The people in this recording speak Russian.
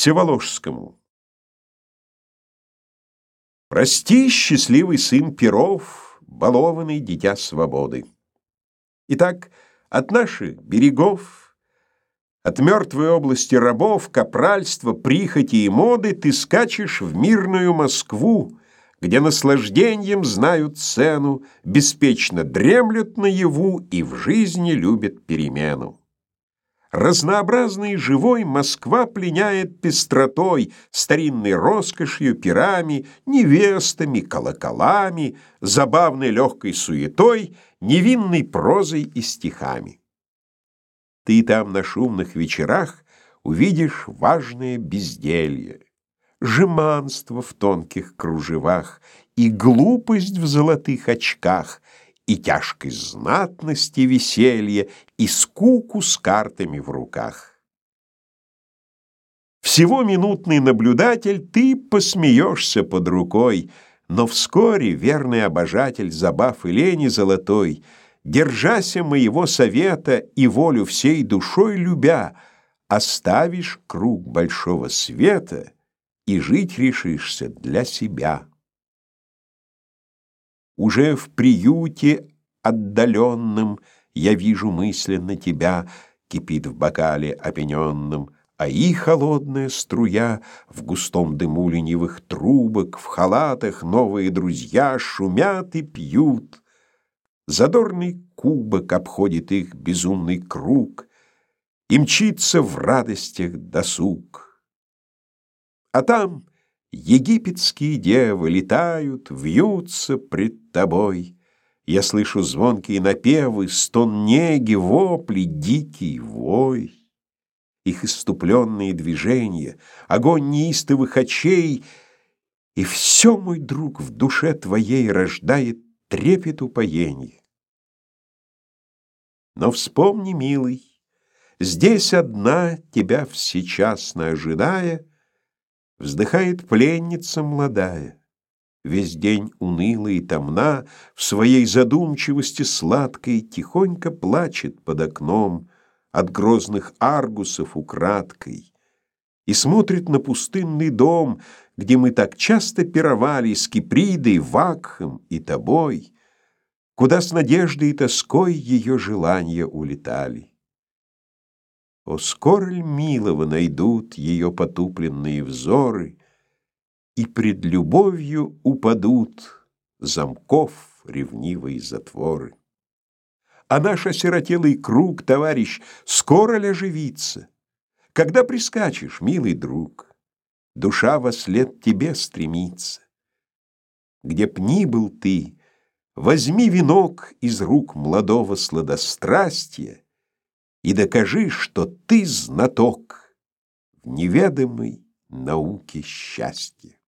Всеволожскому. Прости, счастливый сын Перов, балованный дитя свободы. Итак, от наших берегов, от мертвой области рабов, капральства, прихоти и моды ты скачешь в мирную Москву, где наслаждением знают цену, беспечно дремлют наяву и в жизни любят перемену. Разнообразной и живой Москва пленяет пестротой, старинной роскошью, пирами, невестами, колоколами, забавной легкой суетой, невинной прозой и стихами. Ты там на шумных вечерах увидишь важное безделье, жеманство в тонких кружевах и глупость в золотых очках — и тяжкость знатности веселья, и скуку с картами в руках. Всего минутный наблюдатель, ты посмеешься под рукой, но вскоре верный обожатель, забав и лени золотой, держася моего совета и волю всей душой любя, оставишь круг большого света и жить решишься для себя. Уже в приюте отдаленном Я вижу мысленно тебя, Кипит в бокале опененном, А и холодная струя В густом дыму ленивых трубок, В халатах новые друзья Шумят и пьют. Задорный кубок Обходит их безумный круг И мчится в радостях досуг. А там Египетские девы летают, вьются пред тобой. Я слышу звонкие напевы, стон неги, вопли, дикий вой. Их иступленные движения, огонь неистовых очей, И все, мой друг, в душе твоей рождает трепет упоения. Но вспомни, милый, здесь одна, тебя всечасно ожидая, Вздыхает пленница молодая, Весь день уныла и томна, В своей задумчивости сладкой Тихонько плачет под окном От грозных аргусов украдкой И смотрит на пустынный дом, Где мы так часто пировали С Кипридой, Вакхом и тобой, Куда с надеждой и тоской Ее желания улетали. О, скоро ль милого найдут ее потупленные взоры, И пред любовью упадут замков ревнивые затворы. А наш осиротелый круг, товарищ, скоро ли оживится? Когда прискачешь, милый друг, душа во след тебе стремится. Где б ни был ты, возьми венок из рук молодого сладострастия и докажи, что ты знаток в неведомой науке счастья.